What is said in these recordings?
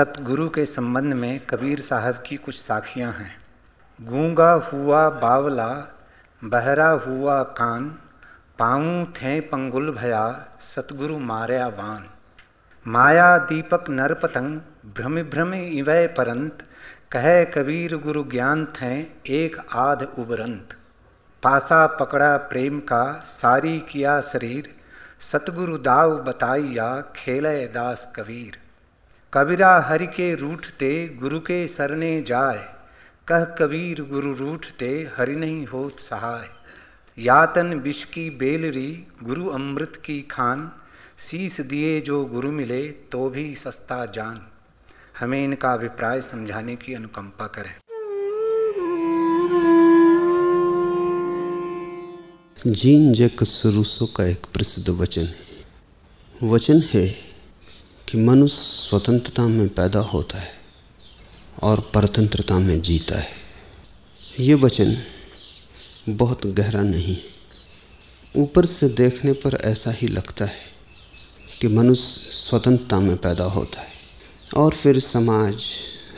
सतगुरु के संबंध में कबीर साहब की कुछ साखियाँ हैं। गूँगा हुआ बावला, बहरा हुआ कान, पाऊँ थे पंगुल भया, सतगुरु मारया वान। माया दीपक नर पतंग भ्रम भ्रम इवय परंत, कह कबीर गुरु ज्ञान थे एक आध उबरंत। पासा पकड़ा प्रेम का, सारी किया शरीर, सतगुरु दाव बताइया खेलय दास कबीर। कबीरा हरि के रूठते गुरु के सरने जाए। कह कबीर गुरु रूठते हरि नहीं होत सहाय। यातन विष की बेलरी गुरु अमृत की खान। शीस दिए जो गुरु मिले तो भी सस्ता जान। हमें इनका अभिप्राय समझाने की अनुकंपा करें। जीन जैकस रूसो का एक प्रसिद्ध वचन है। वचन है कि मनुष्य स्वतंत्रता में पैदा होता है और परतंत्रता में जीता है। ये वचन बहुत गहरा नहीं। ऊपर से देखने पर ऐसा ही लगता है कि मनुष्य स्वतंत्रता में पैदा होता है और फिर समाज,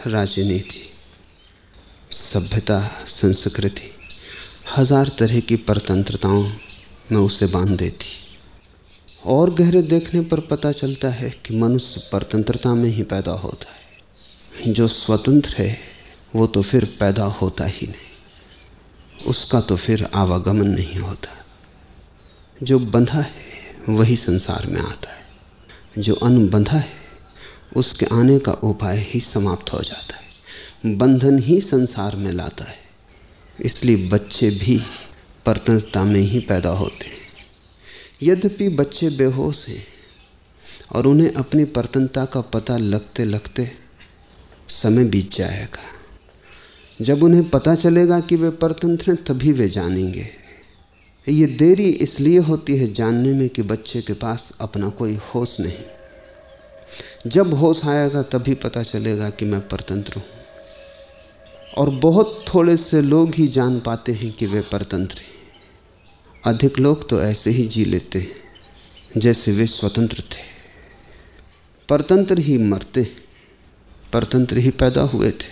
राजनीति, सभ्यता, संस्कृति, हज़ार तरह की परतंत्रताओं में उसे बाँध देती। और गहरे देखने पर पता चलता है कि मनुष्य परतंत्रता में ही पैदा होता है। जो स्वतंत्र है, वो तो फिर पैदा होता ही नहीं। उसका तो फिर आवागमन नहीं होता। जो बंधा है, वही संसार में आता है। जो अनबंधा है, उसके आने का उपाय ही समाप्त हो जाता है। बंधन ही संसार में लाता है। इसलिए बच्चे भी परतंत्रता में ही पैदा होते हैं। यद्यपि बच्चे बेहोश हैं और उन्हें अपनी परतंत्रता का पता लगते लगते समय बीत जाएगा। जब उन्हें पता चलेगा कि वे परतंत्र हैं, तभी वे जानेंगे। ये देरी इसलिए होती है जानने में कि बच्चे के पास अपना कोई होश नहीं। जब होश आएगा, तभी पता चलेगा कि मैं परतंत्र हूँ। और बहुत थोड़े से लोग ही जान पाते हैं कि वे परतंत्र हैं। अधिक लोग तो ऐसे ही जी लेते, जैसे वे स्वतंत्र थे। परतंत्र ही मरते, परतंत्र ही पैदा हुए थे,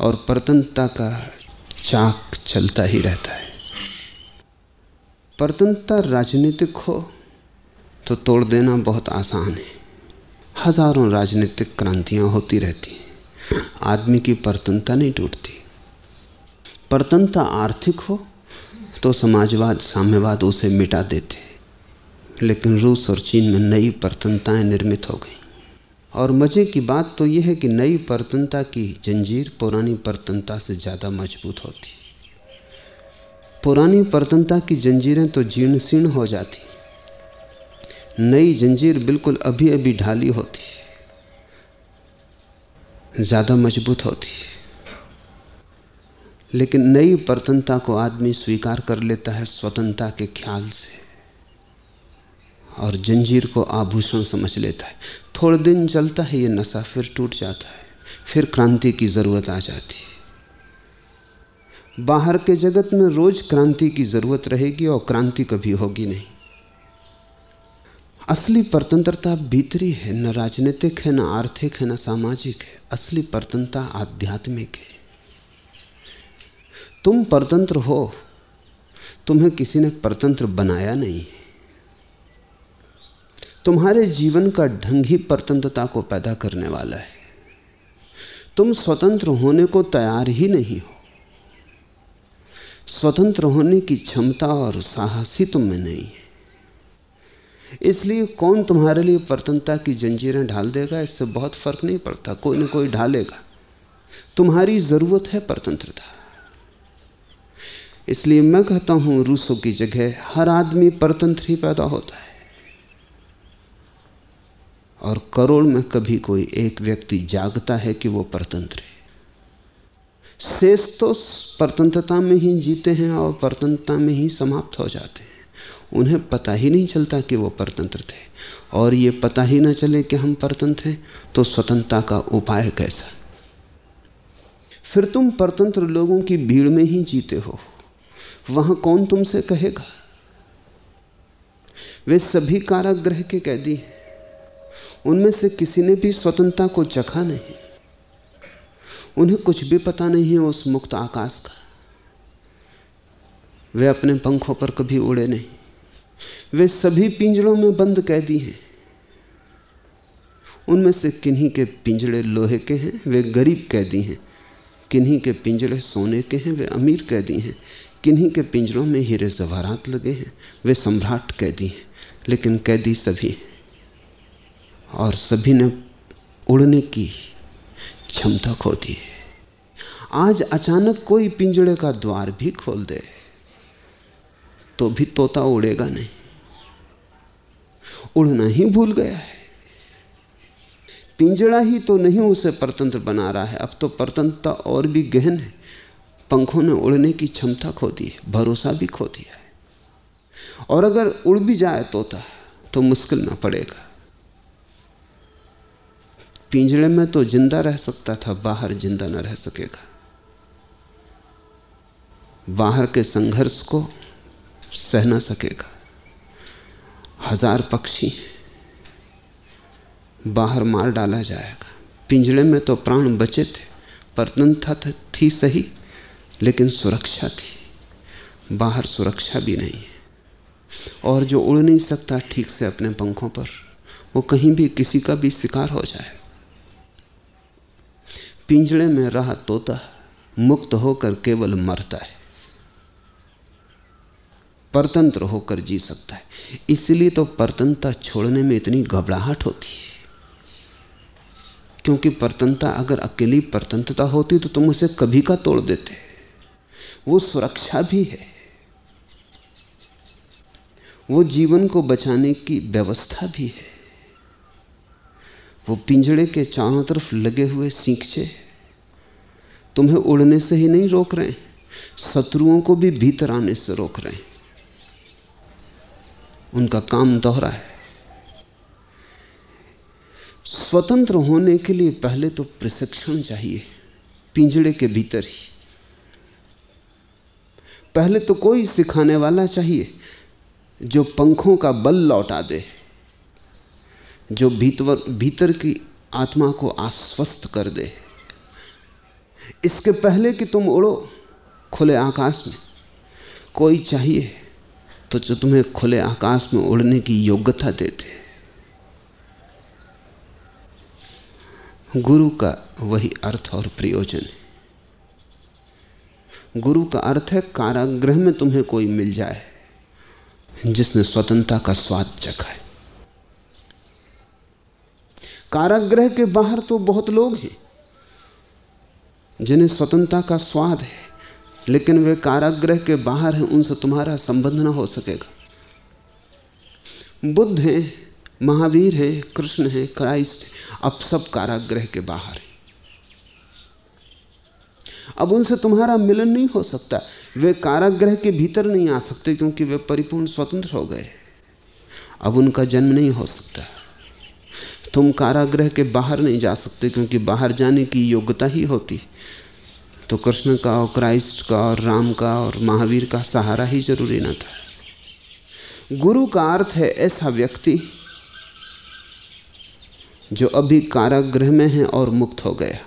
और परतंत्रता का चाक चलता ही रहता है। परतंत्रता राजनीतिक हो तो तोड़ देना बहुत आसान है। हज़ारों राजनीतिक क्रांतियाँ होती रहती हैं। आदमी की परतंत्रता नहीं टूटती। परतंत्रता आर्थिक हो तो समाजवाद, साम्यवाद उसे मिटा देते लेकिन रूस और चीन में नई परतंत्रताएँ निर्मित हो गई। और मज़े की बात तो यह है कि नई परतनता की जंजीर पुरानी परतनता से ज़्यादा मज़बूत होती। पुरानी परतनता की जंजीरें तो जीर्ण शीर्ण हो जाती। नई जंजीर बिल्कुल अभी अभी ढाली होती। ज़्यादा मज़बूत होती। लेकिन नई परतनता को आदमी स्वीकार कर लेता है स्वतंत्रता के ख्याल से। और जंजीर को आभूषण समझ लेता है। थोड़े दिन चलता है ये नशा, फिर टूट जाता है। फिर क्रांति की ज़रूरत आ जाती है। बाहर के जगत में रोज क्रांति की ज़रूरत रहेगी और क्रांति कभी होगी नहीं। असली परतंत्रता भीतरी है, न राजनीतिक है, न आर्थिक है, न सामाजिक है। असली परतंत्रता आध्यात्मिक है। तुम परतंत्र हो। तुम्हें किसी ने परतंत्र बनाया नहीं। है तुम्हारे जीवन का ढंग ही परतंत्रता को पैदा करने वाला है। तुम स्वतंत्र होने को तैयार ही नहीं हो। स्वतंत्र होने की क्षमता और साहस ही तुम में नहीं है। इसलिए कौन तुम्हारे लिए परतंत्रता की जंजीरें ढाल देगा, इससे बहुत फ़र्क नहीं पड़ता। कोई ना कोई ढालेगा। तुम्हारी ज़रूरत है परतंत्रता। इसलिए मैं कहता हूँ, रूसों की जगह हर आदमी परतंत्र ही पैदा होता है। और करोड़ में कभी कोई एक व्यक्ति जागता है कि वो परतंत्र है। शेष तो परतंत्रता में ही जीते हैं और परतंत्रता में ही समाप्त हो जाते हैं। उन्हें पता ही नहीं चलता कि वो परतंत्र थे। और ये पता ही ना चले कि हम परतंत्र हैं तो स्वतंत्रता का उपाय कैसा? फिर तुम परतंत्र लोगों की भीड़ में ही जीते हो। वहाँ कौन तुमसे कहेगा? वे सभी कारागृह के कैदी हैं। उनमें से किसी ने भी स्वतंत्रता को चखा नहीं। उन्हें कुछ भी पता नहीं है उस मुक्त आकाश का। वे अपने पंखों पर कभी उड़े नहीं। वे सभी पिंजड़ों में बंद कैदी हैं। उनमें से किन्हीं के पिंजड़े लोहे के हैं, वे गरीब कैदी हैं। किन्हीं के पिंजड़े सोने के हैं, वे अमीर कैदी हैं। किन्हीं के पिंजरों में हीरे जवाहरात लगे हैं, वे सम्राट कैदी हैं, लेकिन कैदी सभी हैं। और सभी ने उड़ने की क्षमता खो दी है। आज अचानक कोई पिंजड़े का द्वार भी खोल दे तो भी तोता उड़ेगा नहीं। उड़ना ही भूल गया है। पिंजड़ा ही तो नहीं उसे परतंत्र बना रहा है, अब तो परतंत्रता और भी गहन है। पंखों ने उड़ने की क्षमता खो दी है, भरोसा भी खो दिया है। और अगर उड़ भी जाए तोता तो मुश्किल ना पड़ेगा। पिंजड़े में तो ज़िंदा रह सकता था, बाहर ज़िंदा न रह सकेगा। बाहर के संघर्ष को सह ना सकेगा। हज़ार पक्षी बाहर मार डाला जाएगा। पिंजड़े में तो प्राण बचे थे परतंत्रता था थी सही। लेकिन सुरक्षा थी। बाहर सुरक्षा भी नहीं है। और जो उड़ नहीं सकता ठीक से अपने पंखों पर, वो कहीं भी किसी का भी शिकार हो जाए। पिंजड़े में रहा तोता मुक्त होकर केवल मरता है। परतंत्र होकर जी सकता है। इसलिए तो परतंत्रता छोड़ने में इतनी घबराहट होती है। क्योंकि परतंत्रता अगर अकेली परतंत्रता होती तो तुम उसे कभी का तोड़ देते। वो सुरक्षा भी है। वो जीवन को बचाने की व्यवस्था भी है। वो पिंजड़े के चारों तरफ़ लगे हुए सींचे तुम्हें उड़ने से ही नहीं रोक रहे शत्रुओं को भी भीतर आने से रोक रहे हैं। उनका काम दोहरा है। स्वतंत्र होने के लिए पहले तो प्रशिक्षण चाहिए, पिंजड़े के भीतर ही। पहले तो कोई सिखाने वाला चाहिए जो पंखों का बल लौटा दे, जो भीतर भीतर की आत्मा को आश्वस्त कर दे। इसके पहले कि तुम उड़ो खुले आकाश में, कोई चाहिए तो जो तुम्हें खुले आकाश में उड़ने की योग्यता देते। गुरु का वही अर्थ और प्रयोजन है। गुरु का अर्थ है, कारागृह में तुम्हें कोई मिल जाए, जिसने स्वतंत्रता का स्वाद चखा है। कारागृह के बाहर तो बहुत लोग हैं, जिन्हें स्वतंत्रता का स्वाद है, लेकिन वे कारागृह के बाहर हैं, उनसे तुम्हारा संबंध ना हो सकेगा। बुद्ध हैं, महावीर हैं, कृष्ण हैं, क्राइस्ट हैं, अब सब कारागृह के बाहर हैं। अब उनसे तुम्हारा मिलन नहीं हो सकता। वे कारागृह के भीतर नहीं आ सकते क्योंकि वे परिपूर्ण स्वतंत्र हो गए अब उनका जन्म नहीं हो सकता। तुम कारागृह के बाहर नहीं जा सकते क्योंकि बाहर जाने की योग्यता ही होती। तो कृष्ण का और क्राइस्ट का और राम का और महावीर का सहारा ही ज़रूरी ना था। गुरु का अर्थ है ऐसा व्यक्ति जो अभी कारागृह में है और मुक्त हो गया।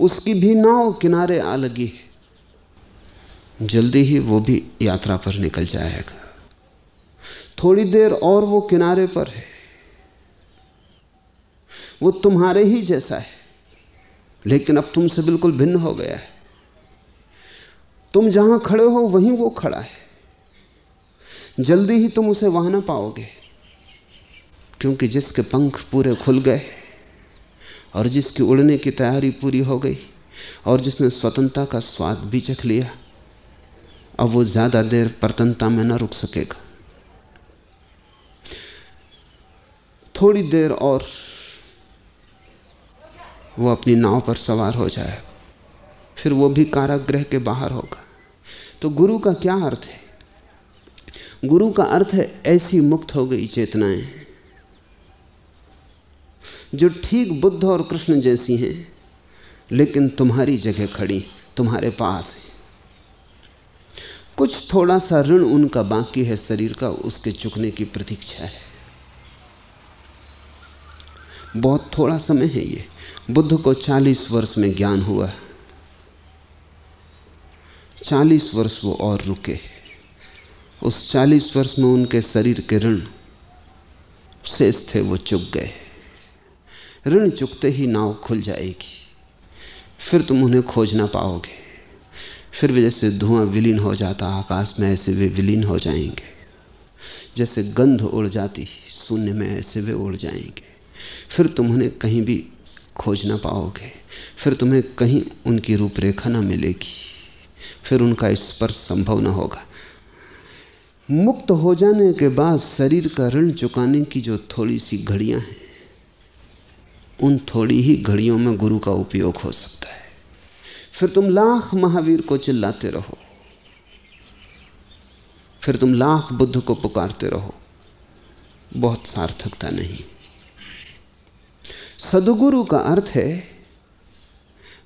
उसकी भी नाव किनारे आ लगी। है जल्दी ही वो भी यात्रा पर निकल जाएगा। थोड़ी देर और वो किनारे पर है। वो तुम्हारे ही जैसा है। लेकिन अब तुमसे बिल्कुल भिन्न हो गया है। तुम जहाँ खड़े हो, वहीं वो खड़ा है। जल्दी ही तुम उसे वहाँ ना पाओगे, क्योंकि जिसके पंख पूरे खुल गए और जिसकी उड़ने की तैयारी पूरी हो गई और जिसने स्वतंत्रता का स्वाद भी चख लिया, अब वो ज़्यादा देर परतंत्रता में न रुक सकेगा। थोड़ी देर और वो अपनी नाव पर सवार हो जाएगा फिर वो भी कारागृह के बाहर होगा। तो गुरु का क्या अर्थ है? गुरु का अर्थ है, ऐसी मुक्त हो गई चेतनाएँ। जो ठीक बुद्ध और कृष्ण जैसी हैं, लेकिन तुम्हारी जगह खड़ी, तुम्हारे पास है। कुछ थोड़ा सा ऋण उनका बाकी है, शरीर का उसके चुकने की प्रतीक्षा है। बहुत थोड़ा समय है ये। बुद्ध को 40 वर्ष में ज्ञान हुआ। 40 वर्ष वो और रुके। उस 40 वर्ष में उनके शरीर के ऋण शेष थे, वो चुक गए। ऋण चुकते ही नाव खुल जाएगी। फिर तुम उन्हें खोज ना पाओगे। फिर भी जैसे धुआँ विलीन हो जाता, आकाश में ऐसे वे विलीन हो जाएँगे। जैसे गंध उड़ जाती, शून्य में ऐसे वे उड़ जाएँगे। फिर तुम उन्हें कहीं भी खोज ना पाओगे। फिर तुम्हें कहीं उनकी रूपरेखा ना मिलेगी। फिर उनका स्पर्श संभव ना होगा। मुक्त हो जाने के बाद शरीर का ऋण चुकाने की जो थोड़ी सी घड़ियाँ हैं उन थोड़ी ही घड़ियों में गुरु का उपयोग हो सकता है। फिर तुम लाख महावीर को चिल्लाते रहो। फिर तुम लाख बुद्ध को पुकारते रहो। बहुत सार्थकता नहीं। सदगुरु का अर्थ है,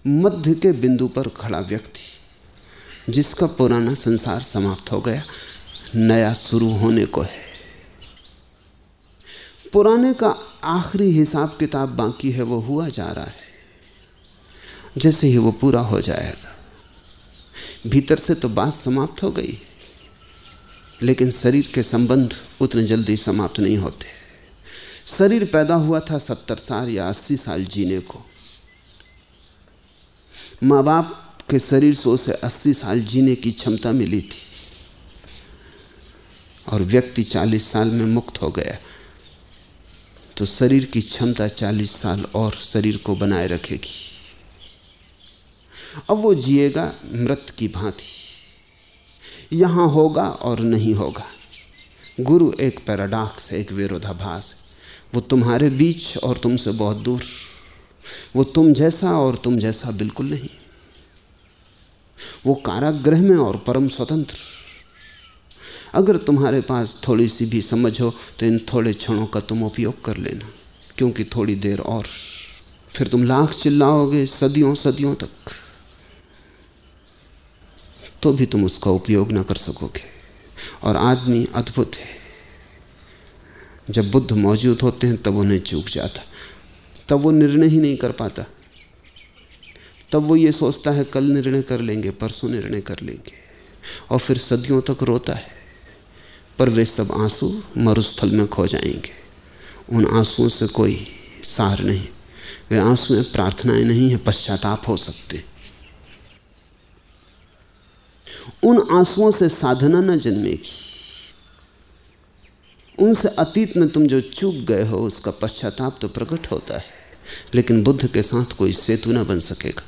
मध्य के बिंदु पर खड़ा व्यक्ति, जिसका पुराना संसार समाप्त हो गया, नया शुरू होने को है। पुराने का आखिरी हिसाब किताब बाकी है, वो हुआ जा रहा है। जैसे ही वो पूरा हो जाएगा, भीतर से तो बात समाप्त हो गई, लेकिन शरीर के संबंध उतने जल्दी समाप्त नहीं होते। शरीर पैदा हुआ था सत्तर साल या अस्सी साल जीने को। माँ बाप के शरीर से उसे अस्सी साल जीने की क्षमता मिली थी, और व्यक्ति चालीस साल में मुक्त हो गया। तो शरीर की क्षमता चालीस साल और शरीर को बनाए रखेगी। अब वो जिएगा मृत की भांति। यहाँ होगा और नहीं होगा। गुरु एक पैराडॉक्स, एक विरोधाभास। वो तुम्हारे बीच और तुमसे बहुत दूर। वो तुम जैसा और तुम जैसा बिल्कुल नहीं। वो कारागृह में और परम स्वतंत्र। अगर तुम्हारे पास थोड़ी सी भी समझ हो तो इन थोड़े क्षणों का तुम उपयोग कर लेना, क्योंकि थोड़ी देर और। फिर तुम लाख चिल्लाओगे सदियों सदियों तक। तो भी तुम उसका उपयोग ना कर सकोगे। और आदमी अद्भुत है। जब बुद्ध मौजूद होते हैं, तब उन्हें चूक जाता। तब वो निर्णय ही नहीं कर पाता। तब वो ये सोचता है, कल निर्णय कर लेंगे, परसों निर्णय कर लेंगे। और फिर सदियों तक रोता है। पर वे सब आँसू मरुस्थल में खो जाएँगे। उन आंसुओं से कोई सार नहीं। वे आंसुएँ प्रार्थनाएँ नहीं है, पश्चाताप हो सकते। उन आंसुओं से साधना न जन्मेगी। उनसे अतीत में तुम जो चूक गए हो, उसका पश्चाताप तो प्रकट होता है। लेकिन बुद्ध के साथ कोई सेतु ना बन सकेगा।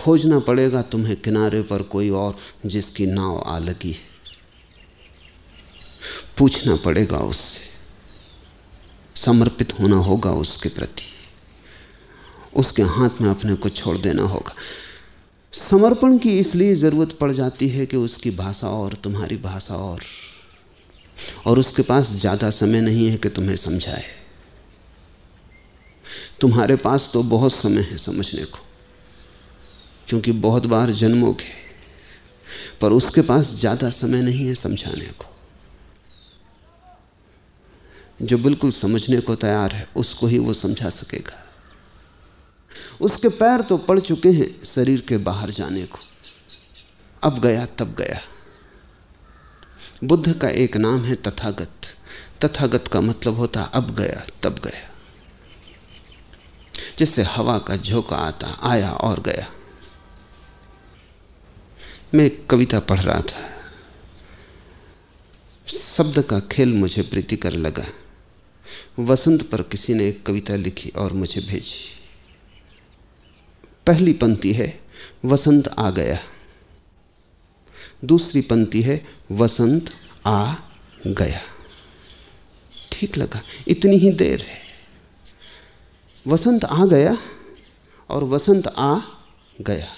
खोजना पड़ेगा तुम्हें किनारे पर कोई और जिसकी नाव आ लगी है। पूछना पड़ेगा उससे। समर्पित होना होगा उसके प्रति। उसके हाथ में अपने को छोड़ देना होगा। समर्पण की इसलिए ज़रूरत पड़ जाती है कि उसकी भाषा और तुम्हारी भाषा और और उसके पास ज़्यादा समय नहीं है कि तुम्हें समझाए। तुम्हारे पास तो बहुत समय है समझने को, क्योंकि बहुत बार जन्मोगे पर उसके पास ज़्यादा समय नहीं है समझाने को। जो बिल्कुल समझने को तैयार है, उसको ही वो समझा सकेगा। उसके पैर तो पड़ चुके हैं शरीर के बाहर जाने को। अब गया, तब गया। बुद्ध का एक नाम है तथागत। तथागत का मतलब होता, अब गया, तब गया। जैसे हवा का झोंका आता, आया और गया। मैं एक कविता पढ़ रहा था। शब्द का खेल मुझे प्रीतिकर लगा। वसंत पर किसी ने एक कविता लिखी और मुझे भेजी। पहली पंक्ति है, वसंत आ गया। दूसरी पंक्ति है, वसंत आ गया। ठीक लगा, इतनी ही देर है। वसंत आ गया और वसंत आ गया।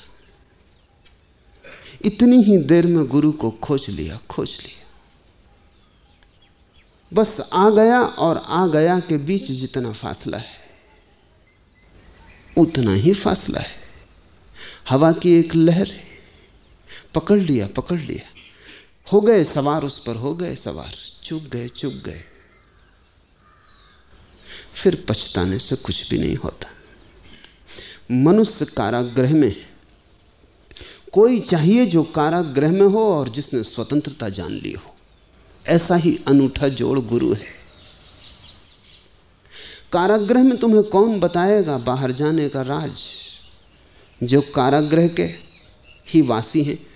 इतनी ही देर में गुरु को खोज लिया खोज लिया। बस आ गया और आ गया के बीच जितना फासला है, उतना ही फासला है। हवा की एक लहर है, पकड़ लिया पकड़ लिया। हो गए सवार, उस पर हो गए सवार, चुप गए चुप गए। फिर पछताने से कुछ भी नहीं होता। मनुष्य कारागृह में कोई चाहिए जो कारागृह में हो और जिसने स्वतंत्रता जान ली हो। ऐसा ही अनूठा जोड़ गुरु है। कारागृह में तुम्हें कौन बताएगा बाहर जाने का राज? जो कारागृह के ही वासी हैं,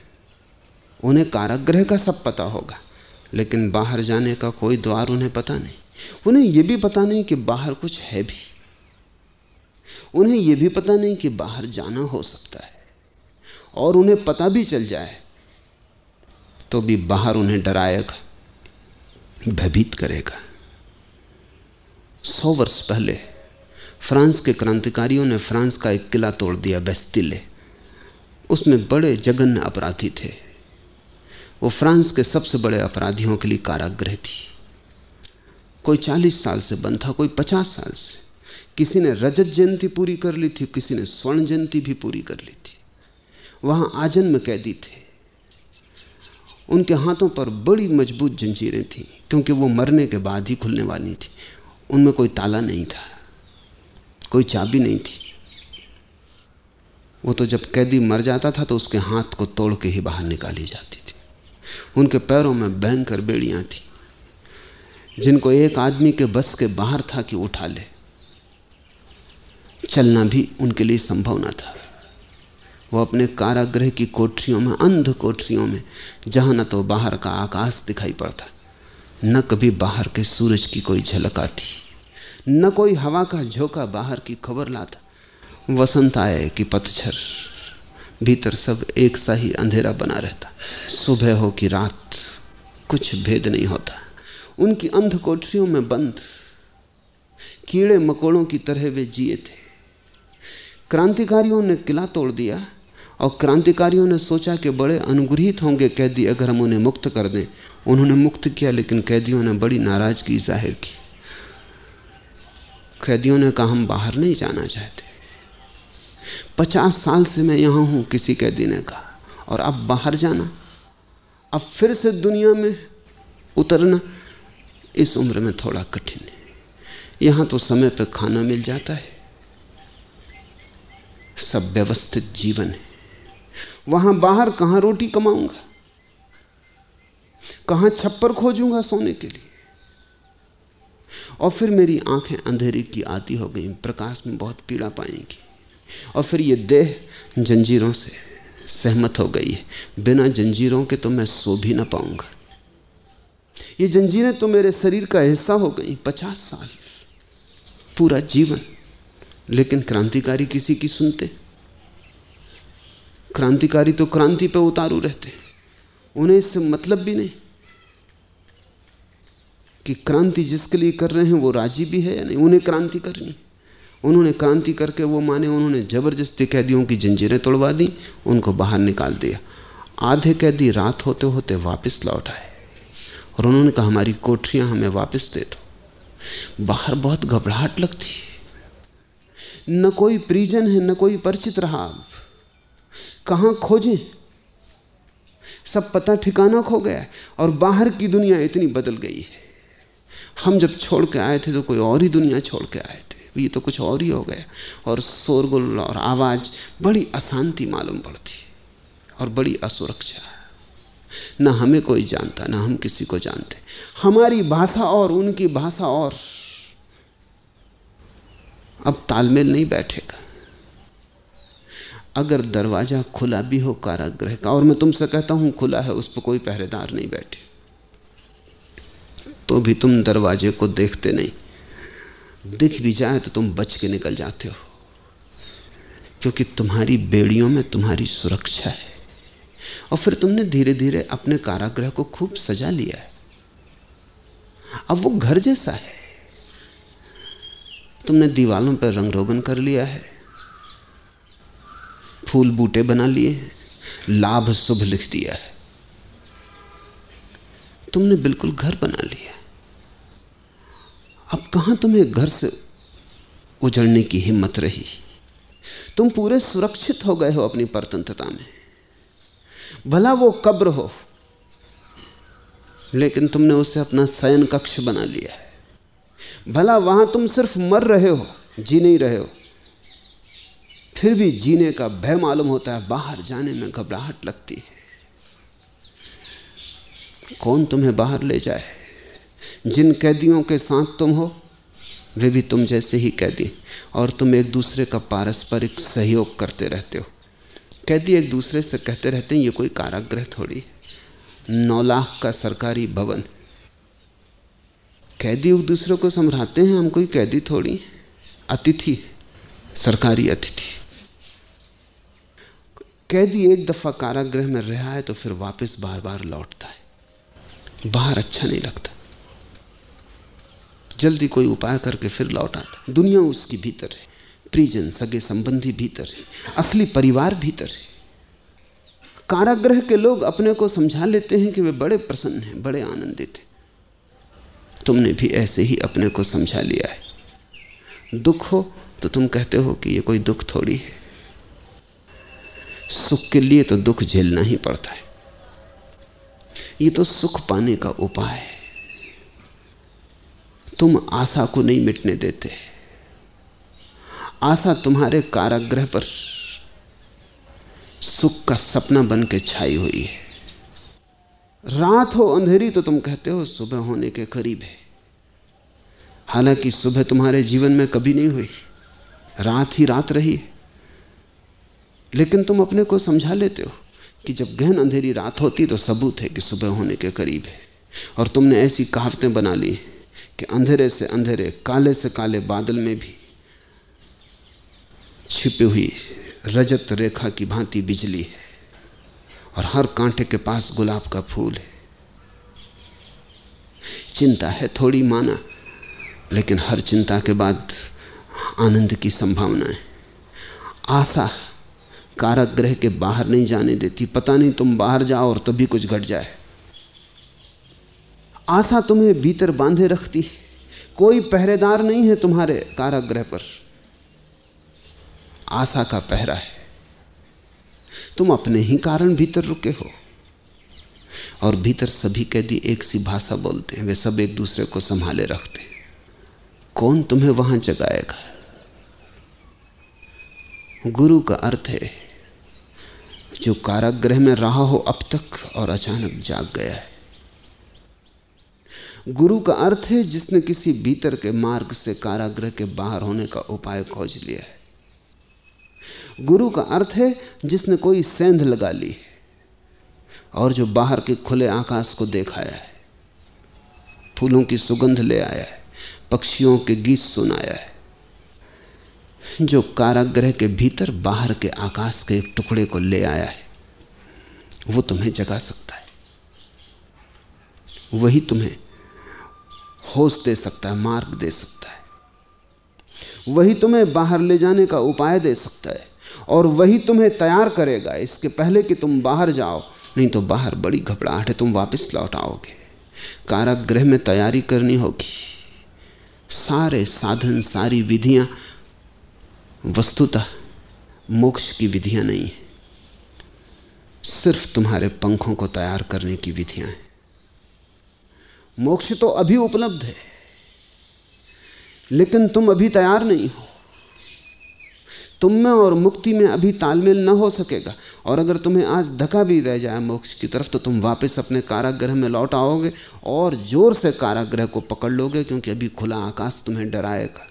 उन्हें कारागृह का सब पता होगा, लेकिन बाहर जाने का कोई द्वार उन्हें पता नहीं। उन्हें यह भी पता नहीं कि बाहर कुछ है भी। उन्हें यह भी पता नहीं कि बाहर जाना हो सकता है। और उन्हें पता भी चल जाए तो भी बाहर उन्हें डराएगा। भयभीत करेगा। सौ वर्ष पहले, फ्रांस के क्रांतिकारियों ने फ्रांस का एक किला तोड़ दिया, बेस्तिले। उसमें बड़े जघन्य अपराधी थे। वो फ्रांस के सबसे बड़े अपराधियों के लिए कारागृह थी। कोई चालीस साल से बंद था, कोई पचास साल से। किसी ने रजत जयंती पूरी कर ली थी, किसी ने स्वर्ण जयंती भी पूरी कर ली थी। वहाँ आजन्म कैदी थे। उनके हाथों पर बड़ी मज़बूत जंजीरें थी, क्योंकि वो मरने के बाद ही खुलने वाली थी। उनमें कोई ताला नहीं था, कोई चाबी नहीं थी। वो तो जब कैदी मर जाता था तो उसके हाथ को तोड़ के ही बाहर निकाली जाती थी। उनके पैरों में भयंकर बेड़ियाँ थी, जिनको एक आदमी के बस के बाहर था कि उठा ले। चलना भी उनके लिए संभव न था। वो अपने कारागृह की कोठरियों में, अंध कोठरियों में, जहाँ न तो बाहर का आकाश दिखाई पड़ता, न कभी बाहर के सूरज की कोई झलक आती, न कोई हवा का झोंका बाहर की खबर लाता। वसंत आए कि पतझर, भीतर सब एक सा ही अंधेरा बना रहता। सुबह हो कि रात, कुछ भेद नहीं होता। उनकी अंध कोठरियों में बंद, कीड़े मकोड़ों की तरह वे जिए थे। क्रांतिकारियों ने किला तोड़ दिया और क्रांतिकारियों ने सोचा कि बड़े अनुग्रहित होंगे कैदी अगर हम उन्हें मुक्त कर दें। उन्होंने मुक्त किया, लेकिन कैदियों ने बड़ी नाराज़गी ज़ाहिर की। कैदियों ने कहा, हम बाहर नहीं जाना चाहते। पचास साल से मैं यहाँ हूँ, किसी कैदी ने कहा, और अब बाहर जाना। अब फिर से दुनिया में उतरना, इस उम्र में थोड़ा कठिन है। यहाँ तो समय पर खाना मिल जाता है। सब व्यवस्थित जीवन है। वहाँ बाहर कहाँ रोटी कमाऊँगा? कहाँ छप्पर खोजूँगा सोने के लिए? और फिर मेरी आँखें अंधेरी की आती हो गई, प्रकाश में बहुत पीड़ा पाएँगी। और फिर ये देह जंजीरों से सहमत हो गई है। बिना जंजीरों के तो मैं सो भी ना पाऊँगा। ये जंजीरें तो मेरे शरीर का हिस्सा हो गई, पचास साल। पूरा जीवन। लेकिन क्रांतिकारी किसी की सुनते? क्रांतिकारी तो क्रांति पे उतारू रहते उन्हें इससे मतलब भी नहीं कि क्रांति जिसके लिए कर रहे हैं, वो राज़ी भी है या नहीं। उन्हें क्रांति करनी। उन्होंने क्रांति करके वो माने, उन्होंने ज़बरदस्ती कैदियों की जंजीरें तोड़वा दी, उनको बाहर निकाल दिया। आधे कैदी रात होते होते वापस लौट आए और उन्होंने कहा, हमारी कोठरियाँ हमें वापस दे दो। बाहर बहुत घबराहट लगती है। न कोई परिजन है, न कोई परिचित रहा। अब कहाँ खोजें? सब पता ठिकाना खो गया और बाहर की दुनिया इतनी बदल गई है। हम जब छोड़ के आए थे तो कोई और ही दुनिया छोड़ के आए थे। ये तो कुछ और ही हो गया और शोरगुल और आवाज़ बड़ी अशांति मालूम पड़ती और बड़ी असुरक्षा। ना हमें कोई जानता, ना हम किसी को जानते। हमारी भाषा और उनकी भाषा और। अब तालमेल नहीं बैठेगा। अगर दरवाज़ा खुला भी हो कारागृह का, और मैं तुमसे कहता हूँ, खुला है, उस पर कोई पहरेदार नहीं बैठे। तो भी तुम दरवाजे को देखते नहीं। दिख भी जाए तो तुम बच के निकल जाते हो। क्योंकि तुम्हारी बेड़ियों में तुम्हारी सुरक्षा है। और फिर तुमने धीरे धीरे अपने कारागृह को खूब सजा लिया है। अब वो घर जैसा है। तुमने दीवालों पर रंग रोगन कर लिया है। फूल बूटे बना लिए, लाभ शुभ लिख दिया है। तुमने बिल्कुल घर बना लिया। अब कहाँ तुम्हें घर से उजड़ने की हिम्मत रही? तुम पूरे सुरक्षित हो गए हो अपनी परतंत्रता में। भला वो कब्र हो, लेकिन तुमने उसे अपना शयन कक्ष बना लिया है। भला वहाँ तुम सिर्फ़ मर रहे हो, जी नहीं रहे हो। फिर भी जीने का भय मालूम होता है, बाहर जाने में घबराहट लगती है। कौन तुम्हें बाहर ले जाए? जिन कैदियों के साथ तुम हो, वे भी तुम जैसे ही कैदी। और तुम एक दूसरे का पारस्परिक सहयोग करते रहते हो। कैदी एक दूसरे से कहते रहते हैं, ये कोई कारागृह थोड़ी नौ लाख का सरकारी भवन। कैदी एक दूसरे को समझाते हैं, हम कोई कैदी थोड़ी अतिथि सरकारी अतिथि कैदी एक दफ़ा कारागृह में रहा है तो फिर वापस बार बार लौटता है। बाहर अच्छा नहीं लगता। जल्दी कोई उपाय करके फिर लौट आता दुनिया उसकी भीतर है। प्रिजन, सगे संबंधी भीतर है। असली परिवार भीतर है। कारागृह के लोग अपने को समझा लेते हैं कि वे बड़े प्रसन्न हैं, बड़े आनंदित हैं। तुमने भी ऐसे ही अपने को समझा लिया है। दुख हो तो तुम कहते हो कि ये कोई दुख थोड़ी है। सुख के लिए तो दुख झेलना ही पड़ता है। ये तो सुख पाने का उपाय है। तुम आशा को नहीं मिटने देते। आशा तुम्हारे कारागृह पर सुख का सपना बन के छाई हुई है। रात हो अंधेरी तो तुम कहते हो सुबह होने के करीब है। हालाँकि सुबह तुम्हारे जीवन में कभी नहीं हुई। रात ही रात रही है। लेकिन तुम अपने को समझा लेते हो कि जब गहन अंधेरी रात होती तो सबूत है कि सुबह होने के करीब है। और तुमने ऐसी कहावतें बना ली कि अंधेरे से अंधेरे, काले से काले बादल में भी छिपी हुई रजत रेखा की भांति बिजली है और हर कांटे के पास गुलाब का फूल है। चिंता है थोड़ी माना, लेकिन हर चिंता के बाद आनंद की संभावना है। आशा कारागृह के बाहर नहीं जाने देती। पता नहीं तुम बाहर जाओ और तभी कुछ घट जाए। आशा तुम्हें भीतर बांधे रखती कोई पहरेदार नहीं है तुम्हारे कारागृह पर। आशा का पहरा है। तुम अपने ही कारण भीतर रुके हो। और भीतर सभी कैदी एक सी भाषा बोलते हैं। वे सब एक दूसरे को संभाले रखते हैं। कौन तुम्हें वहाँ जगाएगा? गुरु का अर्थ है जो कारागृह में रहा हो अब तक और अचानक जाग गया है। गुरु का अर्थ है जिसने किसी भीतर के मार्ग से कारागृह के बाहर होने का उपाय खोज लिया है। गुरु का अर्थ है जिसने कोई सेंध लगा ली और जो बाहर के खुले आकाश को देखाया है, फूलों की सुगंध ले आया है, पक्षियों के गीत सुनाया है। जो कारागृह के भीतर बाहर के आकाश के एक टुकड़े को ले आया है, वो तुम्हें जगा सकता है। वही तुम्हें होश दे सकता है, मार्ग दे सकता है। वही तुम्हें बाहर ले जाने का उपाय दे सकता है और वही तुम्हें तैयार करेगा। इसके पहले कि तुम बाहर जाओ, नहीं तो बाहर बड़ी घबराहट है, तुम वापस लौट आओगे। कारागृह में तैयारी करनी होगी। सारे साधन, सारी विधियाँ वस्तुतः मोक्ष की विधियाँ नहीं है। सिर्फ़ तुम्हारे पंखों को तैयार करने की विधियाँ हैं। मोक्ष तो अभी उपलब्ध है, लेकिन तुम अभी तैयार नहीं हो। तुम में और मुक्ति में अभी तालमेल न हो सकेगा, और अगर तुम्हें आज धक्का भी रह जाए मोक्ष की तरफ़ तो तुम वापस अपने कारागृह में लौट आओगे और ज़ोर से कारागृह को पकड़ लोगे, क्योंकि अभी खुला आकाश तुम्हें डराएगा।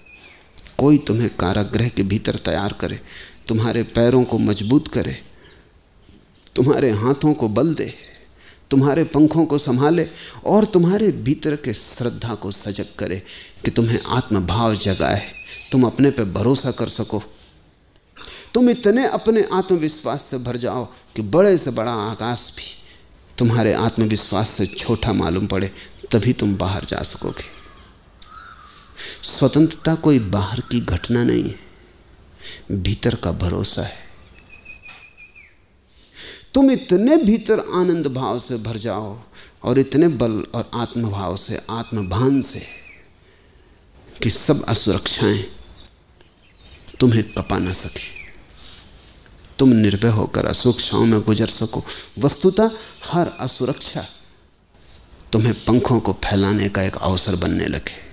कोई तुम्हें कारागृह के भीतर तैयार करे, तुम्हारे पैरों को मज़बूत करे, तुम्हारे हाथों को बल दे, तुम्हारे पंखों को संभाले और तुम्हारे भीतर के श्रद्धा को सजग करे कि तुम्हें आत्मभाव जगाए, तुम अपने पे भरोसा कर सको। तुम इतने अपने आत्मविश्वास से भर जाओ कि बड़े से बड़ा आकाश भी तुम्हारे आत्मविश्वास से छोटा मालूम पड़े, तभी तुम बाहर जा सकोगे। स्वतंत्रता कोई बाहर की घटना नहीं है। भीतर का भरोसा है। तुम इतने भीतर आनंद भाव से भर जाओ और इतने बल और आत्मभाव से, आत्मभान से कि सब असुरक्षाएँ तुम्हें कपा ना सके। तुम निर्भय होकर असुरक्षाओं में गुजर सको। वस्तुतः हर असुरक्षा तुम्हें पंखों को फैलाने का एक अवसर बनने लगे।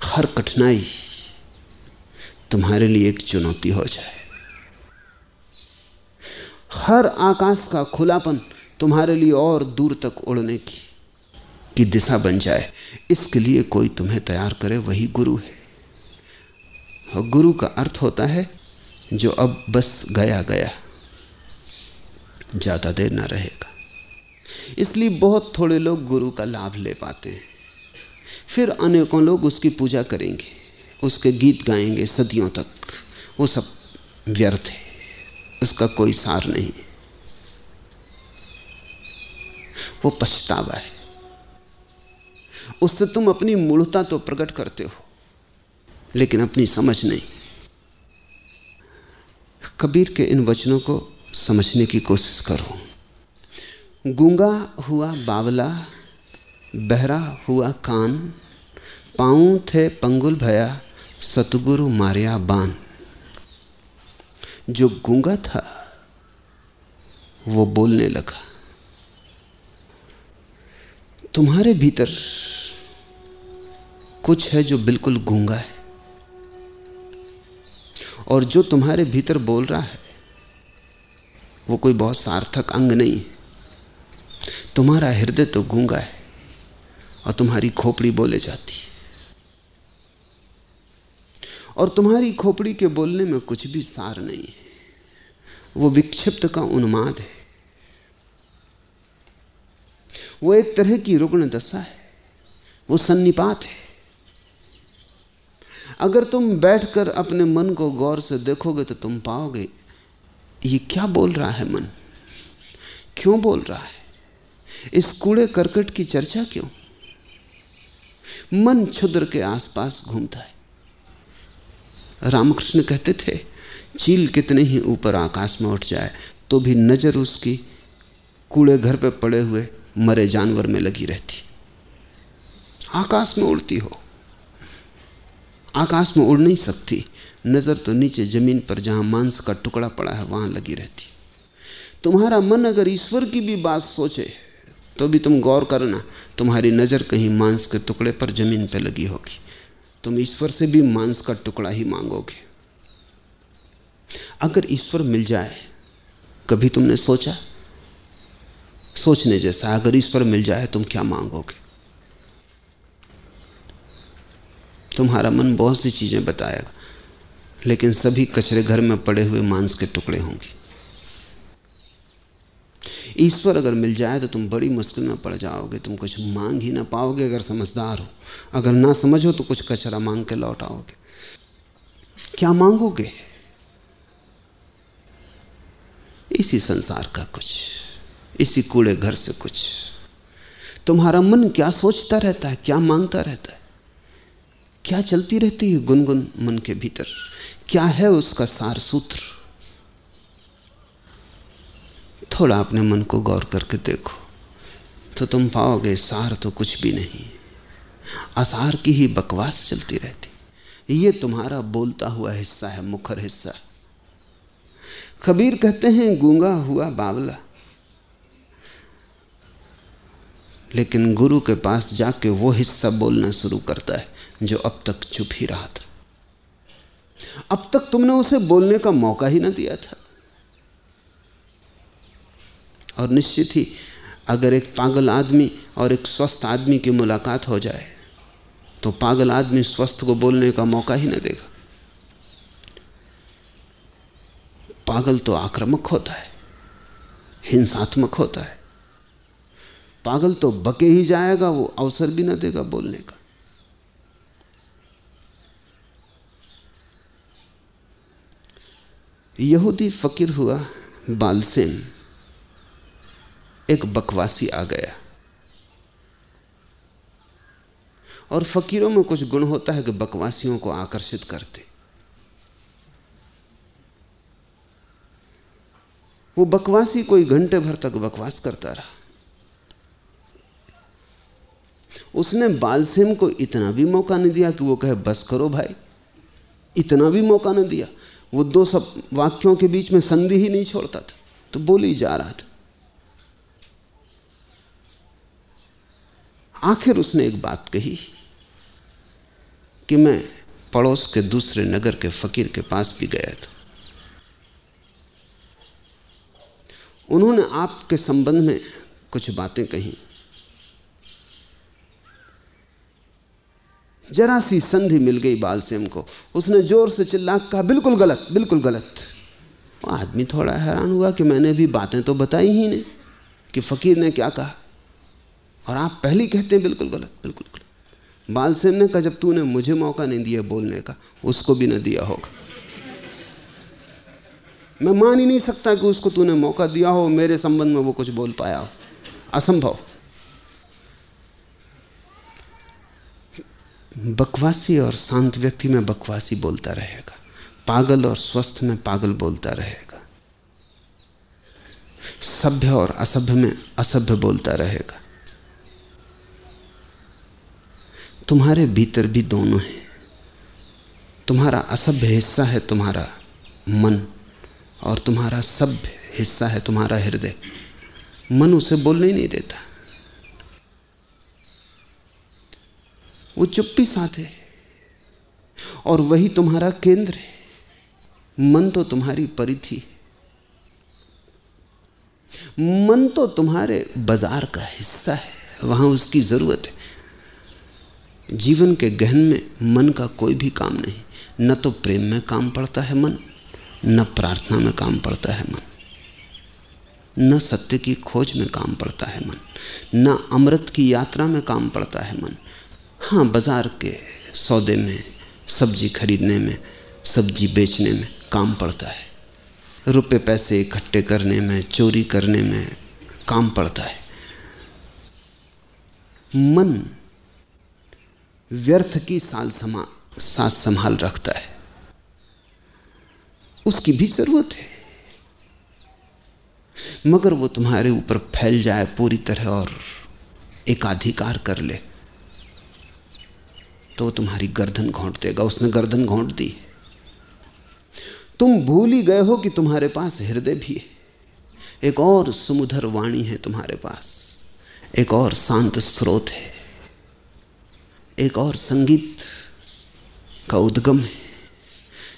हर कठिनाई तुम्हारे लिए एक चुनौती हो जाए। हर आकाश का खुलापन तुम्हारे लिए और दूर तक उड़ने की की दिशा बन जाए। इसके लिए कोई तुम्हें तैयार करे, वही गुरु है। और गुरु का अर्थ होता है, जो अब बस गया गया, ज़्यादा देर ना रहेगा। इसलिए बहुत थोड़े लोग गुरु का लाभ ले पाते हैं। फिर अनेकों लोग उसकी पूजा करेंगे, उसके गीत गाएँगे सदियों तक। वो सब व्यर्थ है, उसका कोई सार नहीं। वो पछतावा है। उससे तुम अपनी मूढ़ता तो प्रकट करते हो, लेकिन अपनी समझ नहीं। कबीर के इन वचनों को समझने की कोशिश करो। गूँगा हुआ बावला बहरा हुआ कान, पाऊँ थे पंगुल भया, सतगुरु मारिया बान। जो गूँगा था, वो बोलने लगा, तुम्हारे भीतर कुछ है जो बिल्कुल गूँगा है। और जो तुम्हारे भीतर बोल रहा है, वो कोई बहुत सार्थक अंग नहीं। है तुम्हारा हृदय तो गूँगा है। और तुम्हारी खोपड़ी बोले जाती है। और तुम्हारी खोपड़ी के बोलने में कुछ भी सार नहीं है। वो विक्षिप्त का उन्माद है। वो एक तरह की रुग्ण दशा है। वो सन्निपात है। अगर तुम बैठकर अपने मन को गौर से देखोगे तो तुम पाओगे, ये क्या बोल रहा है मन? क्यों बोल रहा है? इस कूड़े करकट की चर्चा क्यों? मन क्षुद्र के आसपास घूमता है। रामकृष्ण कहते थे, चील कितने ही ऊपर आकाश में उठ जाए तो भी नज़र उसकी कूड़े घर पे पड़े हुए मरे जानवर में लगी रहती। आकाश में उड़ती हो। आकाश में उड़ नहीं सकती। नज़र तो नीचे ज़मीन पर जहाँ मांस का टुकड़ा पड़ा है, वहाँ लगी रहती। तुम्हारा मन अगर ईश्वर की भी बात सोचे तो भी तुम गौर करना, तुम्हारी नज़र कहीं मांस के टुकड़े पर ज़मीन पर लगी होगी। तुम ईश्वर से भी मांस का टुकड़ा ही मांगोगे। अगर ईश्वर मिल जाए, कभी तुमने सोचा? सोचने जैसा, अगर ईश्वर मिल जाए, तुम क्या मांगोगे? तुम्हारा मन बहुत सी चीज़ें बताएगा, लेकिन सभी कचरे घर में पड़े हुए मांस के टुकड़े होंगे। ईश्वर अगर मिल जाए तो तुम बड़ी मुश्किल में पड़ जाओगे, तुम कुछ मांग ही ना पाओगे अगर समझदार हो। अगर ना समझो तो कुछ कचरा मांग के लौट आओगे। क्या मांगोगे? इसी संसार का कुछ, इसी कूड़े घर से कुछ। तुम्हारा मन क्या सोचता रहता है, क्या माँगता रहता है? क्या चलती रहती है गुनगुन मन के भीतर? क्या है उसका सार सूत्र? थोड़ा अपने मन को गौर करके देखो। तो तुम पाओगे, सार तो कुछ भी नहीं। असार की ही बकवास चलती रहती। ये तुम्हारा बोलता हुआ हिस्सा है, मुखर हिस्सा। कबीर कहते हैं, गूँगा हुआ बावला। लेकिन गुरु के पास जाके वो हिस्सा बोलना शुरू करता है, जो अब तक चुप ही रहा था। अब तक तुमने उसे बोलने का मौका ही ना दिया था। और निश्चित ही अगर एक पागल आदमी और एक स्वस्थ आदमी की मुलाकात हो जाए तो पागल आदमी स्वस्थ को बोलने का मौका ही ना देगा। पागल तो आक्रामक होता है, हिंसात्मक होता है। पागल तो बके ही जाएगा, वो अवसर भी ना देगा बोलने का। यहूदी फकीर हुआ बालसेन। एक बकवासी आ गया। और फकीरों में कुछ गुण होता है कि बकवासियों को आकर्षित करते। वो बकवासी कोई घंटे भर तक बकवास करता रहा। उसने बालसेन को इतना भी मौका नहीं दिया कि वो कहे, बस करो भाई। इतना भी मौका नहीं दिया। वो दो सब वाक्यों के बीच में संधि ही नहीं छोड़ता था। तो बोली जा रहा था। आखिर उसने एक बात कही कि मैं पड़ोस के दूसरे नगर के फकीर के पास भी गया था। उन्होंने आपके संबंध में कुछ बातें कही। जरा सी संधि मिल गई बालसेम को। उसने ज़ोर से चिल्ला कहा, बिल्कुल गलत बिल्कुल गलत। आदमी थोड़ा हैरान हुआ कि मैंने भी बातें तो बताई ही नहीं, कि फकीर ने क्या कहा। और आप पहले कहते हैं, बिल्कुल गलत बिल्कुल गलत। बालसेन ने कहा, जब तूने मुझे मौका नहीं दिया बोलने का, उसको भी न दिया होगा। मैं मान ही नहीं सकता कि उसको तूने मौका दिया हो, मेरे संबंध में वो कुछ बोल पाया हो। असंभव। बकवासी और शांत व्यक्ति में बकवासी बोलता रहेगा। पागल और स्वस्थ में पागल बोलता रहेगा। सभ्य और असभ्य में असभ्य बोलता रहेगा। तुम्हारे भीतर भी दोनों है। तुम्हारा असभ्य हिस्सा है तुम्हारा मन, और तुम्हारा सभ्य हिस्सा है तुम्हारा हृदय। मन उसे बोलने ही नहीं देता। वो चुप्पी साथ है, और वही तुम्हारा केंद्र है। मन तो तुम्हारी परिधि मन तो तुम्हारे बाज़ार का हिस्सा है, वहाँ उसकी ज़रूरत है। जीवन के गहन में मन का कोई भी काम नहीं। न तो प्रेम में काम पड़ता है मन, न प्रार्थना में काम पड़ता है मन। न सत्य की खोज में काम पड़ता है मन, न अमृत की यात्रा में काम पड़ता है मन। हाँ बाज़ार के सौदे में, सब्ज़ी खरीदने में, सब्ज़ी बेचने में काम पड़ता है। रुपए पैसे इकट्ठे करने में, चोरी करने में काम पड़ता है। मन व्यर्थ की साल समा, सास संभाल रखता है। उसकी भी ज़रूरत है। मगर वो तुम्हारे ऊपर फैल जाए पूरी तरह और एकाधिकार कर ले तो तुम्हारी गर्दन घोंट देगा। उसने गर्दन घोंट दी। तुम भूल ही गए हो कि तुम्हारे पास हृदय भी है। एक और सुमुधर वाणी है तुम्हारे पास। एक और शांत स्रोत है। एक और संगीत का उद्गम है,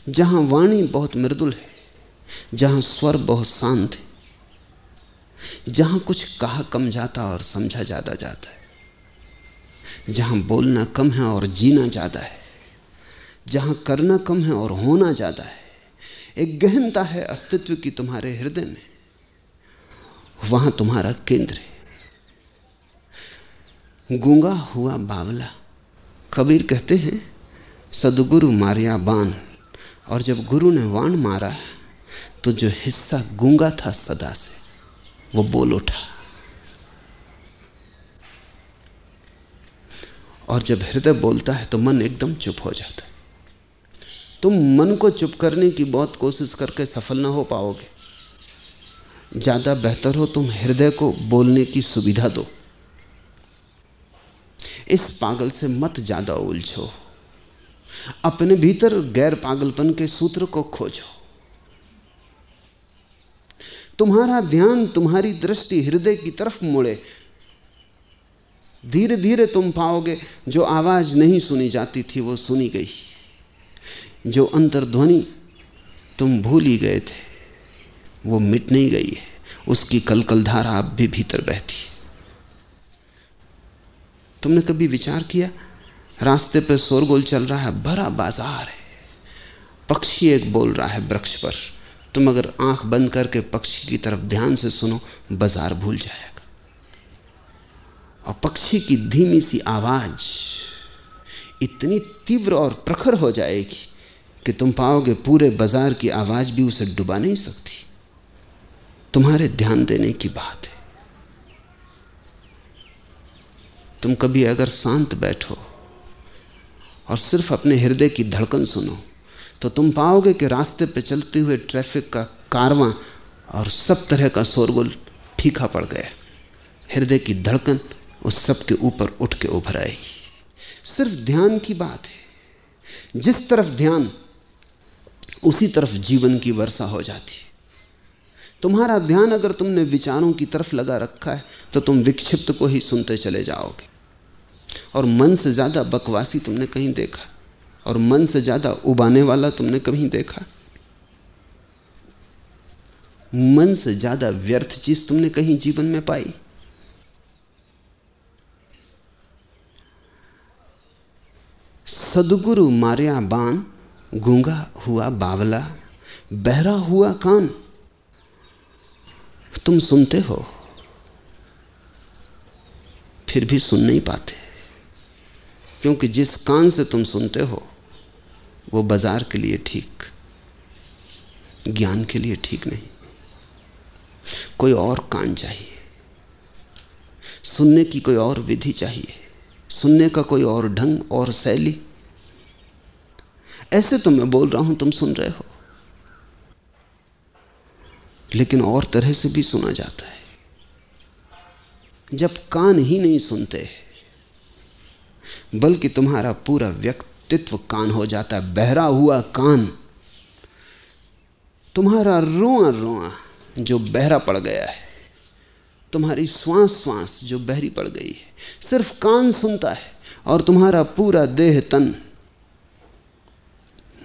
जहाँ वाणी बहुत मृदुल है, जहाँ स्वर बहुत शांत है, जहाँ कुछ कहा कम जाता और समझा ज़्यादा जाता है, जहाँ बोलना कम है और जीना ज़्यादा है, जहाँ करना कम है और होना ज़्यादा है, एक गहनता है अस्तित्व की तुम्हारे हृदय में, वहाँ तुम्हारा केंद्र है। गूँगा हुआ बावला कबीर कहते हैं, सदगुरु मारिया बान और जब गुरु ने वाण मारा तो जो हिस्सा गूँगा था सदा से, वो बोल उठा। और जब हृदय बोलता है तो मन एकदम चुप हो जाता है। तुम मन को चुप करने की बहुत कोशिश करके सफल ना हो पाओगे। ज़्यादा बेहतर हो तुम हृदय को बोलने की सुविधा दो। इस पागल से मत ज़्यादा उलझो। अपने भीतर गैर पागलपन के सूत्र को खोजो। तुम्हारा ध्यान तुम्हारी दृष्टि हृदय की तरफ़ मुड़े। धीरे धीरे तुम पाओगे, जो आवाज़ नहीं सुनी जाती थी, वो सुनी गई। जो अंतर्ध्वनि तुम भूल ही गए थे, वो मिट नहीं गई है। उसकी कलकल धारा अब भी भीतर बहती तुमने कभी विचार किया? रास्ते पर शोरगोल चल रहा है भरा बाज़ार है। पक्षी एक बोल रहा है वृक्ष पर। तुम अगर आँख बंद करके पक्षी की तरफ़ ध्यान से सुनो, बाज़ार भूल जाएगा। और पक्षी की धीमी सी आवाज़ इतनी तीव्र और प्रखर हो जाएगी कि तुम पाओगे पूरे बाज़ार की आवाज़ भी उसे डुबा नहीं सकती। तुम्हारे ध्यान देने की बात है। तुम कभी अगर शांत बैठो और सिर्फ़ अपने हृदय की धड़कन सुनो तो तुम पाओगे कि रास्ते पे चलते हुए ट्रैफ़िक का कारवां और सब तरह का शोरगुल फीका पड़ गया। हृदय की धड़कन उस सब के ऊपर उठ के उभर आई। सिर्फ़ ध्यान की बात है। जिस तरफ़ ध्यान, उसी तरफ़ जीवन की वर्षा हो जाती। है तुम्हारा ध्यान अगर तुमने विचारों की तरफ़ लगा रखा है तो तुम विक्षिप्त को ही सुनते चले जाओगे। और मन से ज़्यादा बकवासी तुमने कहीं देखा। और मन से ज़्यादा उबाने वाला तुमने कभी देखा। मन से ज़्यादा व्यर्थ चीज़ तुमने कहीं जीवन में पाई। सदगुरु मारिया बान गूँगा हुआ बावला, बहरा हुआ कान, तुम सुनते हो, फिर भी सुन नहीं पाते। क्योंकि जिस कान से तुम सुनते हो, वो बाज़ार के लिए ठीक, ज्ञान के लिए ठीक नहीं। कोई और कान चाहिए। सुनने की कोई और विधि चाहिए। सुनने का कोई और ढंग और शैली। ऐसे तो मैं बोल रहा हूँ, तुम सुन रहे हो। लेकिन और तरह से भी सुना जाता है। जब कान ही नहीं सुनते बल्कि तुम्हारा पूरा व्यक्तित्व कान हो जाता है, बहरा हुआ कान। तुम्हारा रोआ रोआ जो बहरा पड़ गया है, तुम्हारी श्वास श्वास जो बहरी पड़ गई है, सिर्फ़ कान सुनता है और तुम्हारा पूरा देह, तन,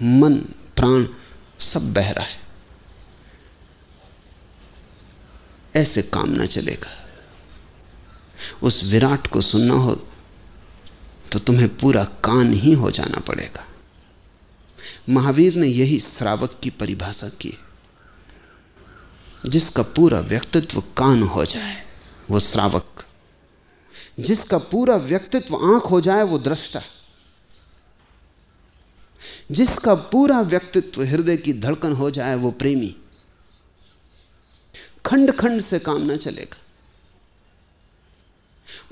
मन, प्राण सब बहरा है। ऐसे काम ना चलेगा। उस विराट को सुनना हो तो तुम्हें पूरा कान ही हो जाना पड़ेगा। महावीर ने यही श्रावक की परिभाषा की। जिसका पूरा व्यक्तित्व कान हो जाए, वो श्रावक। जिसका पूरा व्यक्तित्व आँख हो जाए, वो दृष्टा। जिसका पूरा व्यक्तित्व हृदय की धड़कन हो जाए, वो प्रेमी। खंड खंड से काम ना चलेगा।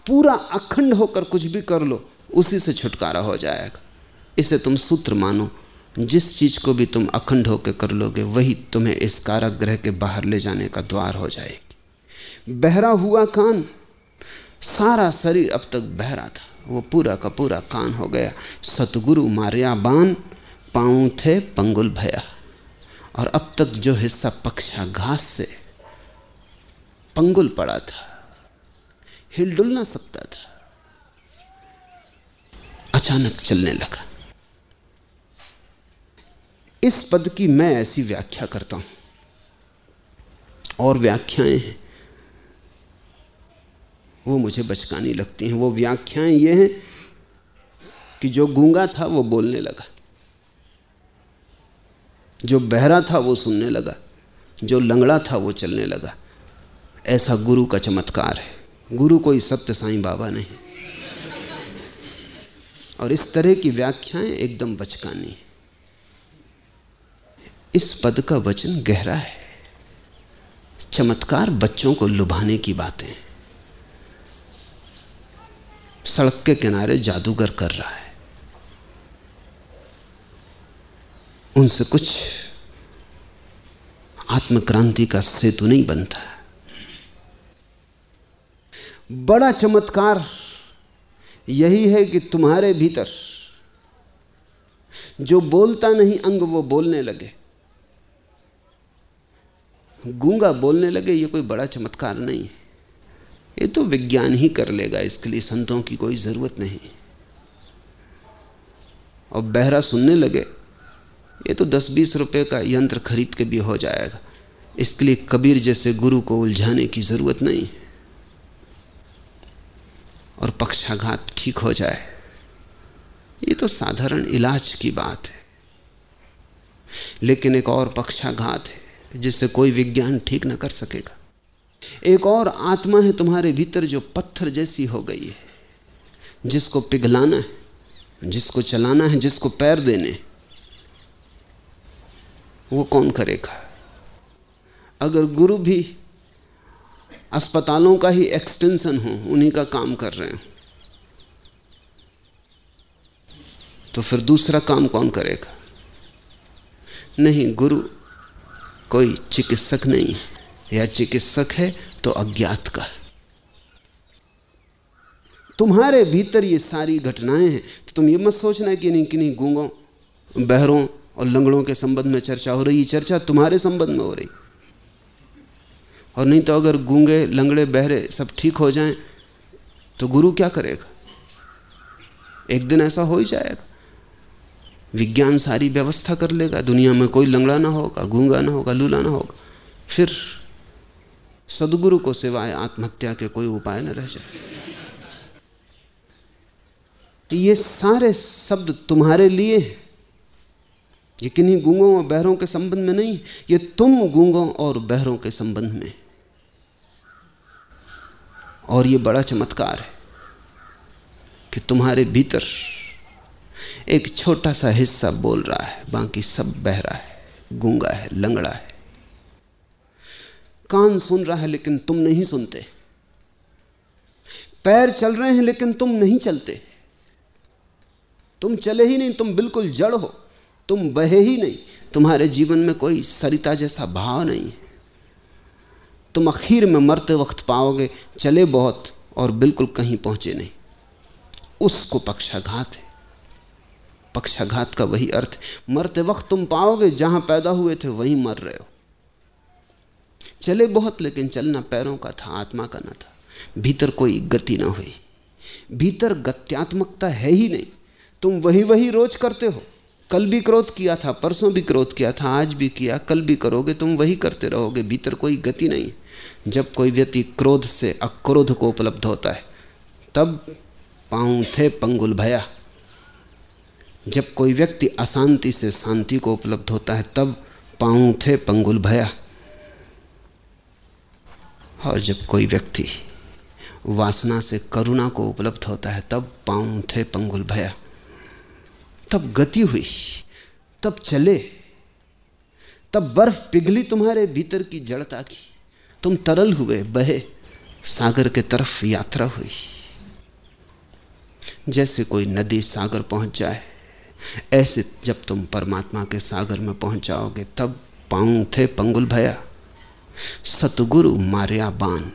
पूरा अखंड होकर कुछ भी कर लो उसी से छुटकारा हो जाएगा। इसे तुम सूत्र मानो, जिस चीज़ को भी तुम अखंड होकर कर लोगे, वही तुम्हें इस कारागृह के बाहर ले जाने का द्वार हो जाएगी। बहरा हुआ कान। सारा शरीर अब तक बहरा था। वो पूरा का पूरा कान हो गया। सतगुरु मारिया बान पाँव थे पंगुल भया। और अब तक जो हिस्सा पक्षा घास से पंगुल पड़ा था। हिलडुल ना सकता था। अचानक चलने लगा। इस पद की मैं ऐसी व्याख्या करता हूँ। और व्याख्याएँ हैं। वो मुझे बचकानी लगती हैं। वो व्याख्याएँ ये हैं कि जो गूँगा था वो बोलने लगा। जो बहरा था वो सुनने लगा। जो लंगड़ा था वो चलने लगा। ऐसा गुरु का चमत्कार है। गुरु कोई सत्य साईं बाबा नहीं। और इस तरह की व्याख्याएँ एकदम बचकानी इस पद का वचन गहरा है। चमत्कार बच्चों को लुभाने की बातें। सड़क के किनारे जादूगर कर रहा है। उनसे कुछ आत्मक्रांति का सेतु नहीं बनता। बड़ा चमत्कार यही है कि तुम्हारे भीतर जो बोलता नहीं अंग, वो बोलने लगे। गूँगा बोलने लगे, ये कोई बड़ा चमत्कार नहीं है। ये तो विज्ञान ही कर लेगा, इसके लिए संतों की कोई ज़रूरत नहीं। और बहरा सुनने लगे, ये तो दस बीस रुपए का यंत्र खरीद के भी हो जाएगा। इसके लिए कबीर जैसे गुरु को उलझाने की ज़रूरत नहीं। और पक्षाघात ठीक हो जाए। ये तो साधारण इलाज की बात है। लेकिन एक और पक्षाघात है, जिससे कोई विज्ञान ठीक न कर सकेगा। एक और आत्मा है तुम्हारे भीतर जो पत्थर जैसी हो गई है, जिसको पिघलाना है, जिसको चलाना है, जिसको पैर देने। वो कौन करेगा? अगर गुरु भी अस्पतालों का ही एक्सटेंशन हो, उन्हीं का काम कर रहे हो। तो फिर दूसरा काम कौन करेगा? नहीं, गुरु कोई चिकित्सक नहीं है। या चिकित्सक है तो अज्ञात का तुम्हारे भीतर ये सारी घटनाएँ हैं तो तुम ये मत सोचना कि नहीं किन्हीं गूंगों, बहरों और लंगड़ों के संबंध में चर्चा हो रही है। चर्चा तुम्हारे संबंध में हो रही और नहीं तो अगर गूँगे, लंगड़े, बहरे सब ठीक हो जाएँ तो गुरु क्या करेगा? एक दिन ऐसा हो ही जाएगा। विज्ञान सारी व्यवस्था कर लेगा, दुनिया में कोई लंगड़ा ना होगा, गूँगा ना होगा, लूला ना होगा, फिर सदगुरु को सिवाय आत्महत्या के कोई उपाय न रह जाए। ये सारे शब्द तुम्हारे लिए ये किन्हीं गूंगों और बहरों के संबंध में नहीं, ये तुम गूंगों और बहरों के संबंध में और ये बड़ा चमत्कार है कि तुम्हारे भीतर एक छोटा सा हिस्सा बोल रहा है, बाकी सब बह रहा है, गूँगा है, लंगड़ा है। कान सुन रहा है लेकिन तुम नहीं सुनते। पैर चल रहे हैं लेकिन तुम नहीं चलते। तुम चले ही नहीं, तुम बिल्कुल जड़ हो, तुम बहे ही नहीं। तुम्हारे जीवन में कोई सरिता जैसा भाव नहीं है। तुम आखिर में मरते वक्त पाओगे, चले बहुत और बिल्कुल कहीं पहुँचे नहीं। उसको पक्षाघात है। पक्षाघात का वही अर्थ मरते वक्त तुम पाओगे, जहाँ पैदा हुए थे, वहीं मर रहे हो। चले बहुत, लेकिन चलना पैरों का था, आत्मा का ना था। भीतर कोई गति ना हुई। भीतर गत्यात्मकता है ही नहीं। तुम वही वही रोज करते हो। कल भी क्रोध किया था, परसों भी क्रोध किया था, आज भी किया, कल भी करोगे, तुम वही करते रहोगे, भीतर कोई गति नहीं। जब कोई व्यक्ति क्रोध से अक्रोध को उपलब्ध होता है, तब पाऊँ थे पंगुल भया। जब कोई व्यक्ति अशांति से शांति को उपलब्ध होता है, तब पाऊँ थे पंगुल भया। और जब कोई व्यक्ति वासना से करुणा को उपलब्ध होता है, तब पाऊँ थे पंगुल भया। तब गति हुई, तब चले, तब बर्फ़ पिघली तुम्हारे भीतर की जड़ता की। तुम तरल हुए, बहे, सागर के तरफ़ यात्रा हुई। जैसे कोई नदी सागर पहुँच जाए, ऐसे जब तुम परमात्मा के सागर में पहुँच जाओगे, तब पाऊँ थे पंगुल भया, सतगुरु मारिया बान